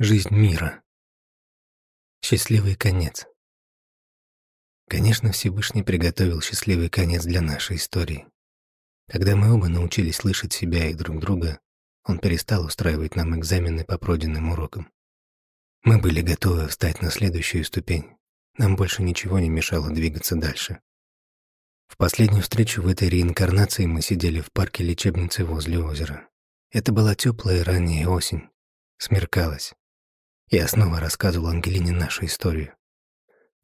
Жизнь мира. Счастливый конец. Конечно, Всевышний приготовил счастливый конец для нашей истории. Когда мы оба научились слышать себя и друг друга, он перестал устраивать нам экзамены по пройденным урокам. Мы были готовы встать на следующую ступень. Нам больше ничего не мешало двигаться дальше. В последнюю встречу в этой реинкарнации мы сидели в парке лечебницы возле озера. Это была теплая ранняя осень. Смеркалось. Я снова рассказывал Ангелине нашу историю.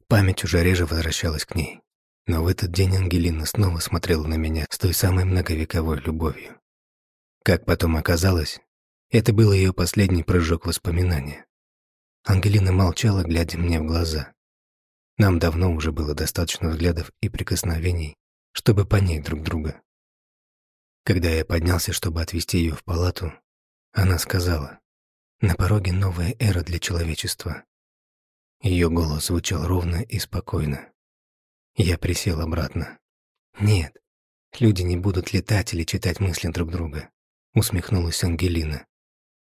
Память уже реже возвращалась к ней. Но в этот день Ангелина снова смотрела на меня с той самой многовековой любовью. Как потом оказалось, это был ее последний прыжок воспоминания. Ангелина молчала, глядя мне в глаза. Нам давно уже было достаточно взглядов и прикосновений, чтобы понять друг друга. Когда я поднялся, чтобы отвезти ее в палату, она сказала, «На пороге новая эра для человечества». Ее голос звучал ровно и спокойно. Я присел обратно. «Нет, люди не будут летать или читать мысли друг друга», усмехнулась Ангелина.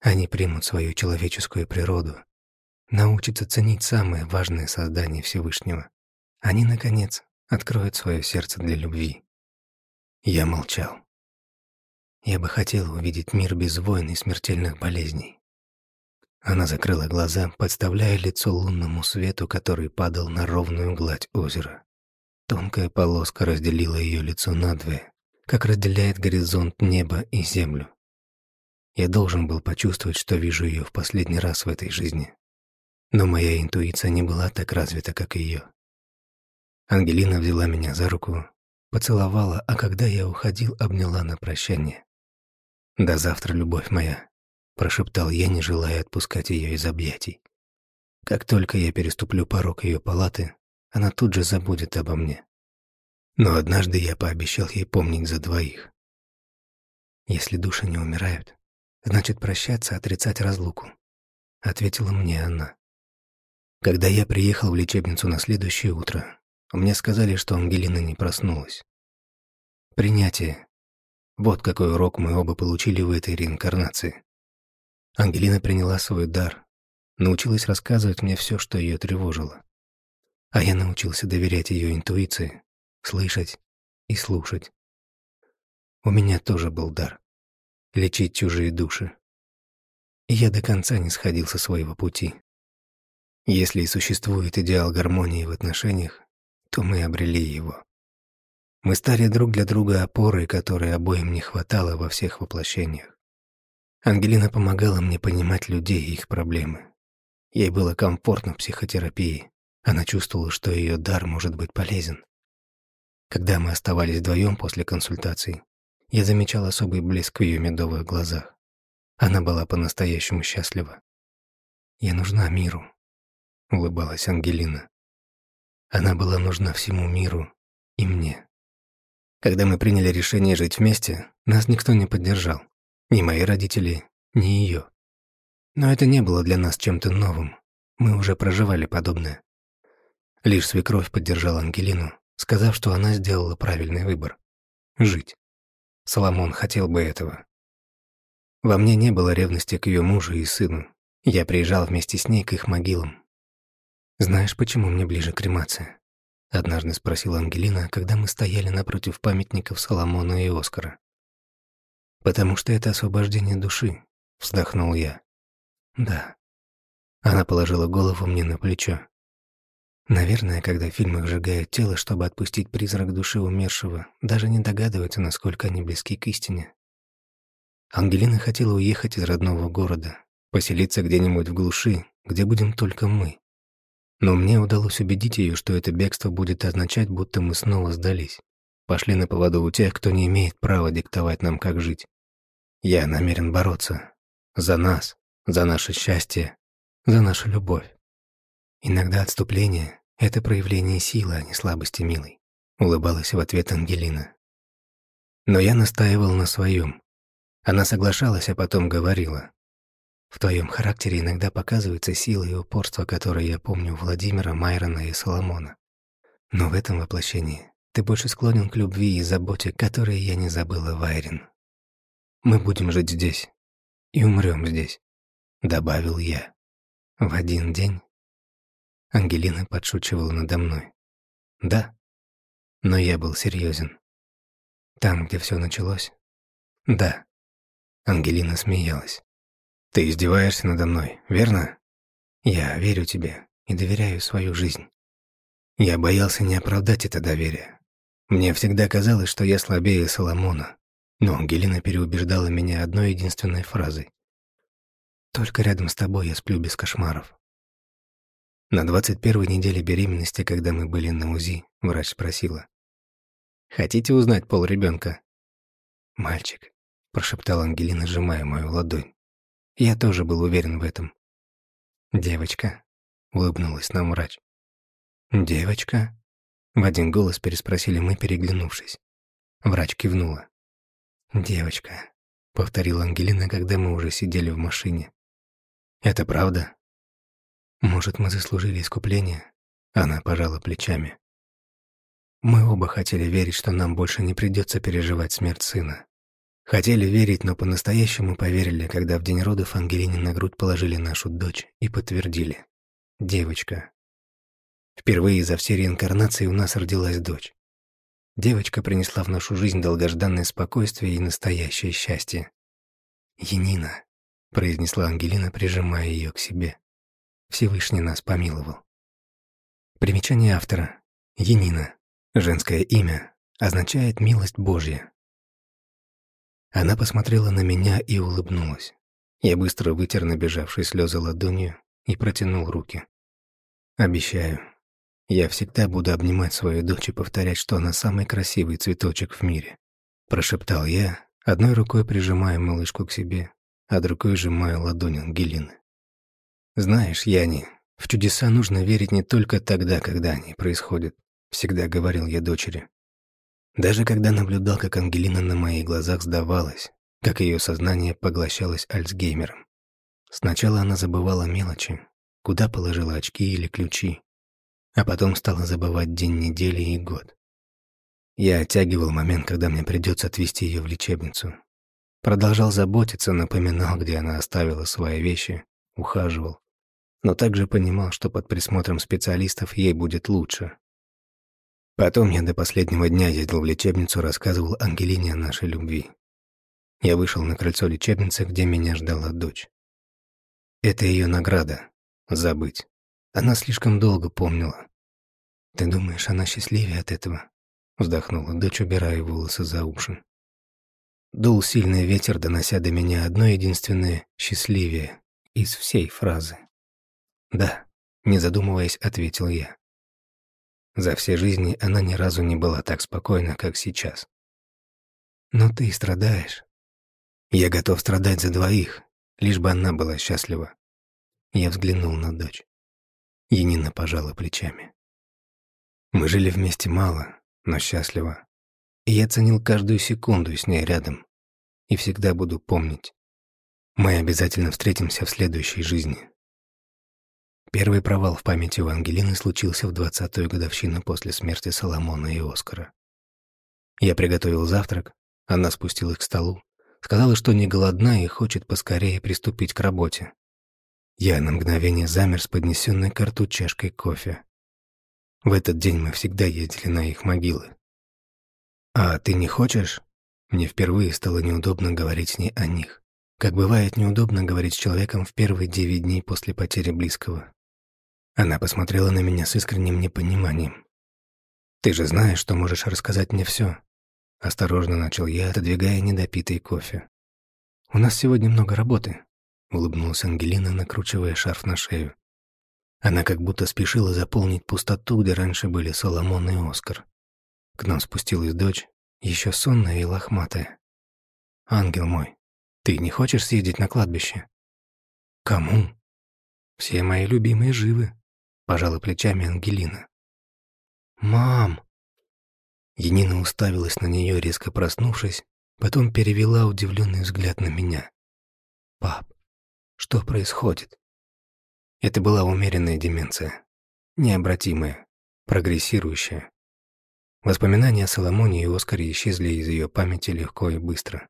«Они примут свою человеческую природу научатся ценить самое важное создание Всевышнего. Они, наконец, откроют свое сердце для любви. Я молчал. Я бы хотел увидеть мир без войн и смертельных болезней. Она закрыла глаза, подставляя лицо лунному свету, который падал на ровную гладь озера. Тонкая полоска разделила ее лицо надвое, как разделяет горизонт небо и землю. Я должен был почувствовать, что вижу ее в последний раз в этой жизни. Но моя интуиция не была так развита, как ее. Ангелина взяла меня за руку, поцеловала, а когда я уходил, обняла на прощание. «До завтра, любовь моя», — прошептал я, не желая отпускать ее из объятий. Как только я переступлю порог ее палаты, она тут же забудет обо мне. Но однажды я пообещал ей помнить за двоих. «Если души не умирают, значит прощаться, отрицать разлуку», — ответила мне она. Когда я приехал в лечебницу на следующее утро, мне сказали, что Ангелина не проснулась. Принятие. Вот какой урок мы оба получили в этой реинкарнации. Ангелина приняла свой дар, научилась рассказывать мне все, что ее тревожило. А я научился доверять ее интуиции, слышать и слушать. У меня тоже был дар — лечить чужие души. И я до конца не сходил со своего пути. Если и существует идеал гармонии в отношениях, то мы обрели его. Мы стали друг для друга опорой, которой обоим не хватало во всех воплощениях. Ангелина помогала мне понимать людей и их проблемы. Ей было комфортно в психотерапии. Она чувствовала, что ее дар может быть полезен. Когда мы оставались вдвоем после консультаций, я замечал особый блеск в ее медовых глазах. Она была по-настоящему счастлива. Я нужна миру, — улыбалась Ангелина. Она была нужна всему миру и мне. Когда мы приняли решение жить вместе, нас никто не поддержал. Ни мои родители, ни ее. Но это не было для нас чем-то новым. Мы уже проживали подобное. Лишь свекровь поддержала Ангелину, сказав, что она сделала правильный выбор — жить. Соломон хотел бы этого. Во мне не было ревности к ее мужу и сыну. Я приезжал вместе с ней к их могилам, «Знаешь, почему мне ближе кремация?» — однажды спросила Ангелина, когда мы стояли напротив памятников Соломона и Оскара. «Потому что это освобождение души», — вздохнул я. «Да». Она положила голову мне на плечо. Наверное, когда в фильмах сжигают тело, чтобы отпустить призрак души умершего, даже не догадываются, насколько они близки к истине. Ангелина хотела уехать из родного города, поселиться где-нибудь в глуши, где будем только мы. Но мне удалось убедить ее, что это бегство будет означать, будто мы снова сдались. Пошли на поводу у тех, кто не имеет права диктовать нам, как жить. Я намерен бороться. За нас, за наше счастье, за нашу любовь. Иногда отступление — это проявление силы, а не слабости, милой. Улыбалась в ответ Ангелина. Но я настаивал на своем. Она соглашалась, а потом говорила. В твоем характере иногда показывается сила и упорство, которые я помню у Владимира, Майрона и Соломона. Но в этом воплощении ты больше склонен к любви и заботе, которые я не забыла, Вайрин. Мы будем жить здесь и умрем здесь, добавил я. В один день Ангелина подшучивала надо мной. Да, но я был серьезен. Там, где все началось? Да. Ангелина смеялась. Ты издеваешься надо мной, верно? Я верю тебе и доверяю свою жизнь. Я боялся не оправдать это доверие. Мне всегда казалось, что я слабее Соломона, но Ангелина переубеждала меня одной единственной фразой. «Только рядом с тобой я сплю без кошмаров». На 21-й неделе беременности, когда мы были на УЗИ, врач спросила. «Хотите узнать пол ребенка? «Мальчик», — прошептала Ангелина, сжимая мою ладонь. Я тоже был уверен в этом. «Девочка», — улыбнулась нам врач. «Девочка?» В один голос переспросили мы, переглянувшись. Врач кивнула. «Девочка», — повторила Ангелина, когда мы уже сидели в машине. «Это правда?» «Может, мы заслужили искупление?» Она пожала плечами. Мы оба хотели верить, что нам больше не придется переживать смерть сына. Хотели верить, но по-настоящему поверили, когда в день родов Ангелине на грудь положили нашу дочь и подтвердили. Девочка. Впервые за все реинкарнации у нас родилась дочь. Девочка принесла в нашу жизнь долгожданное спокойствие и настоящее счастье. «Янина», — произнесла Ангелина, прижимая ее к себе. Всевышний нас помиловал. Примечание автора. Янина. Женское имя означает «милость Божья». Она посмотрела на меня и улыбнулась. Я быстро вытер набежавшие слезы ладонью и протянул руки. «Обещаю, я всегда буду обнимать свою дочь и повторять, что она самый красивый цветочек в мире», прошептал я, одной рукой прижимая малышку к себе, а другой сжимая ладонь Ангелины. «Знаешь, Яни, в чудеса нужно верить не только тогда, когда они происходят всегда говорил я дочери. Даже когда наблюдал, как Ангелина на моих глазах сдавалась, как ее сознание поглощалось Альцгеймером. Сначала она забывала мелочи, куда положила очки или ключи, а потом стала забывать день недели и год. Я оттягивал момент, когда мне придется отвезти ее в лечебницу. Продолжал заботиться, напоминал, где она оставила свои вещи, ухаживал, но также понимал, что под присмотром специалистов ей будет лучше, Потом я до последнего дня ездил в лечебницу, рассказывал Ангелине о нашей любви. Я вышел на крыльцо лечебницы, где меня ждала дочь. Это ее награда — забыть. Она слишком долго помнила. «Ты думаешь, она счастливее от этого?» — вздохнула дочь, убирая волосы за уши. Дул сильный ветер, донося до меня одно единственное «счастливее» из всей фразы. «Да», — не задумываясь, ответил я. За все жизни она ни разу не была так спокойна, как сейчас. Но ты страдаешь. Я готов страдать за двоих, лишь бы она была счастлива. Я взглянул на дочь. Енина пожала плечами. Мы жили вместе мало, но счастливо. И я ценил каждую секунду с ней рядом. И всегда буду помнить. Мы обязательно встретимся в следующей жизни. Первый провал в памяти у Ангелины случился в двадцатую годовщину после смерти Соломона и Оскара. Я приготовил завтрак, она спустилась к столу, сказала, что не голодна и хочет поскорее приступить к работе. Я на мгновение замер с поднесенной к рту чашкой кофе. В этот день мы всегда ездили на их могилы. «А ты не хочешь?» Мне впервые стало неудобно говорить с ней о них. Как бывает неудобно говорить с человеком в первые девять дней после потери близкого. Она посмотрела на меня с искренним непониманием. «Ты же знаешь, что можешь рассказать мне все. Осторожно начал я, отодвигая недопитый кофе. «У нас сегодня много работы», — улыбнулась Ангелина, накручивая шарф на шею. Она как будто спешила заполнить пустоту, где раньше были Соломон и Оскар. К нам спустилась дочь, еще сонная и лохматая. «Ангел мой, ты не хочешь съездить на кладбище?» «Кому?» «Все мои любимые живы», пожала плечами Ангелина. «Мам!» Енина уставилась на нее, резко проснувшись, потом перевела удивленный взгляд на меня. «Пап, что происходит?» Это была умеренная деменция, необратимая, прогрессирующая. Воспоминания о Соломоне и Оскаре исчезли из ее памяти легко и быстро.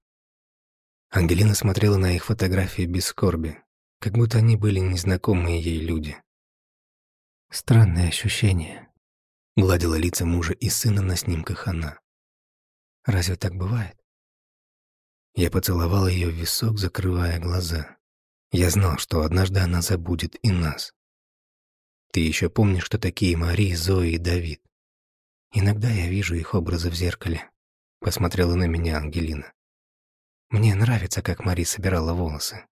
Ангелина смотрела на их фотографии без скорби, как будто они были незнакомые ей люди. Странное ощущение. Гладила лица мужа и сына на снимках она. Разве так бывает? Я поцеловал ее в висок, закрывая глаза. Я знал, что однажды она забудет и нас. Ты еще помнишь, что такие Мари, Зои и Давид? Иногда я вижу их образы в зеркале. Посмотрела на меня Ангелина. Мне нравится, как Мари собирала волосы.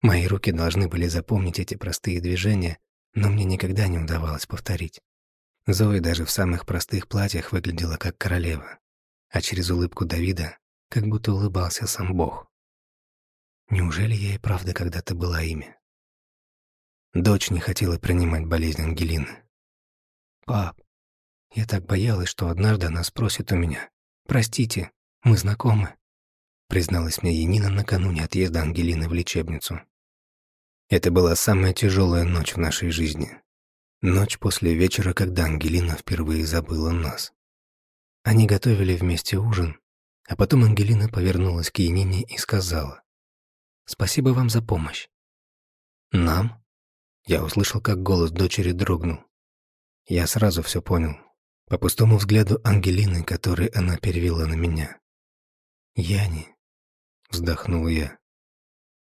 Мои руки должны были запомнить эти простые движения, но мне никогда не удавалось повторить. Зои даже в самых простых платьях выглядела как королева, а через улыбку Давида как будто улыбался сам Бог. Неужели я и правда когда-то была ими? Дочь не хотела принимать болезнь Ангелины. «Пап, я так боялась, что однажды она спросит у меня. Простите, мы знакомы?» призналась мне Янина накануне отъезда Ангелины в лечебницу. Это была самая тяжелая ночь в нашей жизни. Ночь после вечера, когда Ангелина впервые забыла нас. Они готовили вместе ужин, а потом Ангелина повернулась к Янине и сказала, «Спасибо вам за помощь». «Нам?» Я услышал, как голос дочери дрогнул. Я сразу все понял, по пустому взгляду Ангелины, который она перевела на меня. «Яни», — вздохнул я.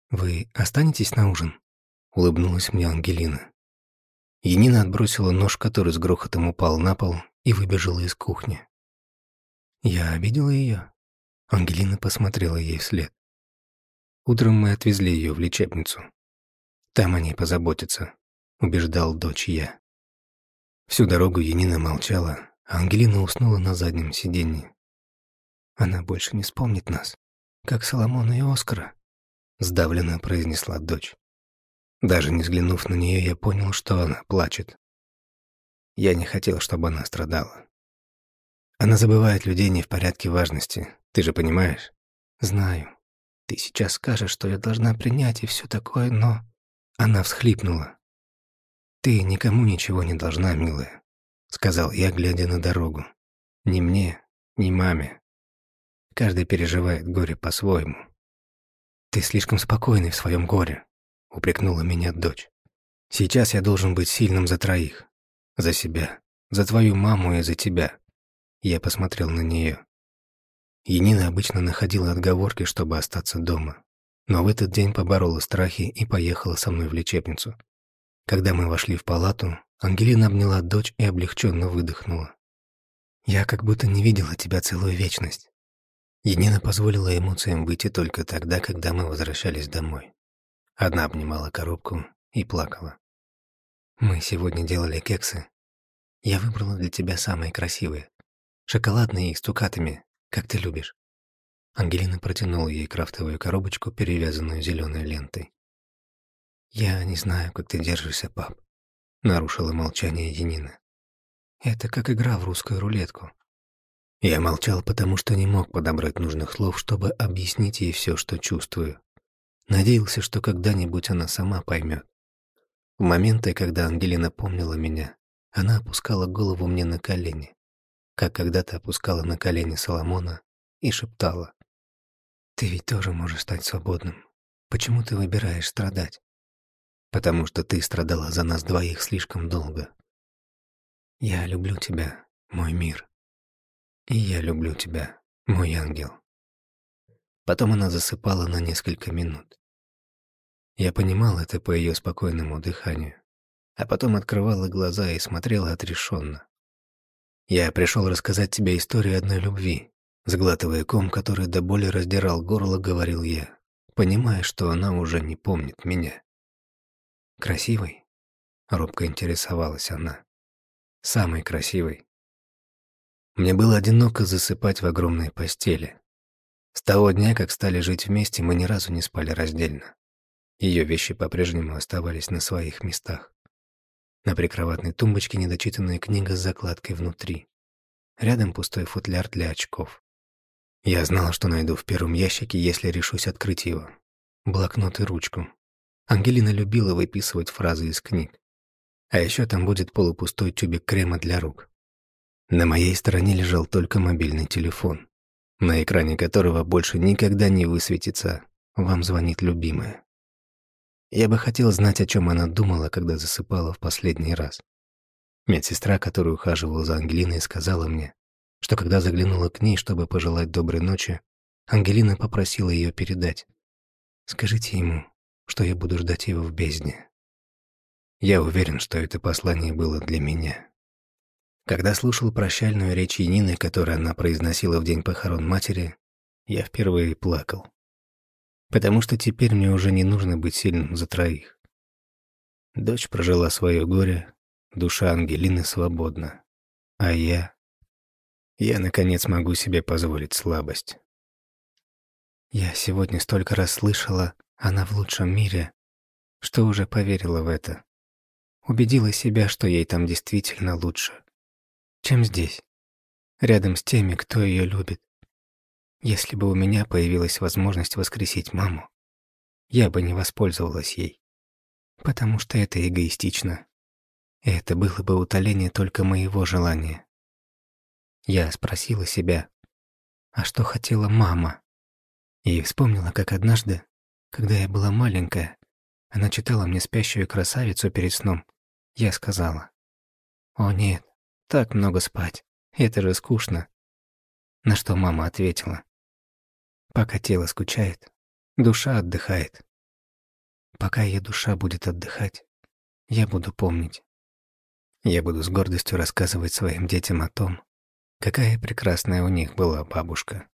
«Вы останетесь на ужин?» — улыбнулась мне Ангелина. Янина отбросила нож, который с грохотом упал на пол, и выбежала из кухни. Я обидела ее. Ангелина посмотрела ей вслед. Утром мы отвезли ее в лечебницу. Там о ней позаботятся, убеждал дочь я. Всю дорогу Янина молчала, а Ангелина уснула на заднем сиденье. Она больше не вспомнит нас, как Соломона и Оскара, сдавленно произнесла дочь. Даже не взглянув на нее, я понял, что она плачет. Я не хотел, чтобы она страдала. Она забывает людей не в порядке важности, ты же понимаешь? Знаю. Ты сейчас скажешь, что я должна принять и все такое, но... Она всхлипнула. Ты никому ничего не должна, милая, сказал я, глядя на дорогу. Ни мне, ни маме. Каждый переживает горе по-своему. Ты слишком спокойный в своем горе, упрекнула меня дочь. Сейчас я должен быть сильным за троих. За себя, за твою маму и за тебя. Я посмотрел на нее. Енина обычно находила отговорки, чтобы остаться дома. Но в этот день поборола страхи и поехала со мной в лечебницу. Когда мы вошли в палату, Ангелина обняла дочь и облегченно выдохнула. «Я как будто не видела тебя целую вечность». Енина позволила эмоциям выйти только тогда, когда мы возвращались домой. Одна обнимала коробку и плакала. «Мы сегодня делали кексы. Я выбрала для тебя самые красивые. Шоколадные и с цукатами, как ты любишь». Ангелина протянула ей крафтовую коробочку, перевязанную зеленой лентой. «Я не знаю, как ты держишься, пап», — нарушила молчание Янина. «Это как игра в русскую рулетку». Я молчал, потому что не мог подобрать нужных слов, чтобы объяснить ей все, что чувствую. Надеялся, что когда-нибудь она сама поймет. В моменты, когда Ангелина помнила меня, она опускала голову мне на колени как когда-то опускала на колени Соломона и шептала. «Ты ведь тоже можешь стать свободным. Почему ты выбираешь страдать? Потому что ты страдала за нас двоих слишком долго. Я люблю тебя, мой мир. И я люблю тебя, мой ангел». Потом она засыпала на несколько минут. Я понимал это по ее спокойному дыханию, а потом открывала глаза и смотрела отрешенно. Я пришел рассказать тебе историю одной любви. Заглатывая ком, который до боли раздирал горло, говорил я, понимая, что она уже не помнит меня. «Красивый?» — робко интересовалась она. «Самый красивый». Мне было одиноко засыпать в огромной постели. С того дня, как стали жить вместе, мы ни разу не спали раздельно. Ее вещи по-прежнему оставались на своих местах. На прикроватной тумбочке недочитанная книга с закладкой внутри. Рядом пустой футляр для очков. Я знала, что найду в первом ящике, если решусь открыть его. Блокнот и ручку. Ангелина любила выписывать фразы из книг. А еще там будет полупустой тюбик крема для рук. На моей стороне лежал только мобильный телефон, на экране которого больше никогда не высветится «Вам звонит любимая». Я бы хотел знать, о чем она думала, когда засыпала в последний раз. Медсестра, которая ухаживала за Ангелиной, сказала мне, что когда заглянула к ней, чтобы пожелать доброй ночи, Ангелина попросила ее передать. «Скажите ему, что я буду ждать его в бездне». Я уверен, что это послание было для меня. Когда слушал прощальную речь Янины, которую она произносила в день похорон матери, я впервые плакал потому что теперь мне уже не нужно быть сильным за троих. Дочь прожила свое горе, душа Ангелины свободна. А я... Я, наконец, могу себе позволить слабость. Я сегодня столько раз слышала, она в лучшем мире, что уже поверила в это. Убедила себя, что ей там действительно лучше, чем здесь, рядом с теми, кто ее любит. Если бы у меня появилась возможность воскресить маму, я бы не воспользовалась ей. Потому что это эгоистично. И это было бы утоление только моего желания. Я спросила себя, а что хотела мама? И вспомнила, как однажды, когда я была маленькая, она читала мне спящую красавицу перед сном. Я сказала, «О нет, так много спать, это же скучно». На что мама ответила, Пока тело скучает, душа отдыхает. Пока ее душа будет отдыхать, я буду помнить. Я буду с гордостью рассказывать своим детям о том, какая прекрасная у них была бабушка.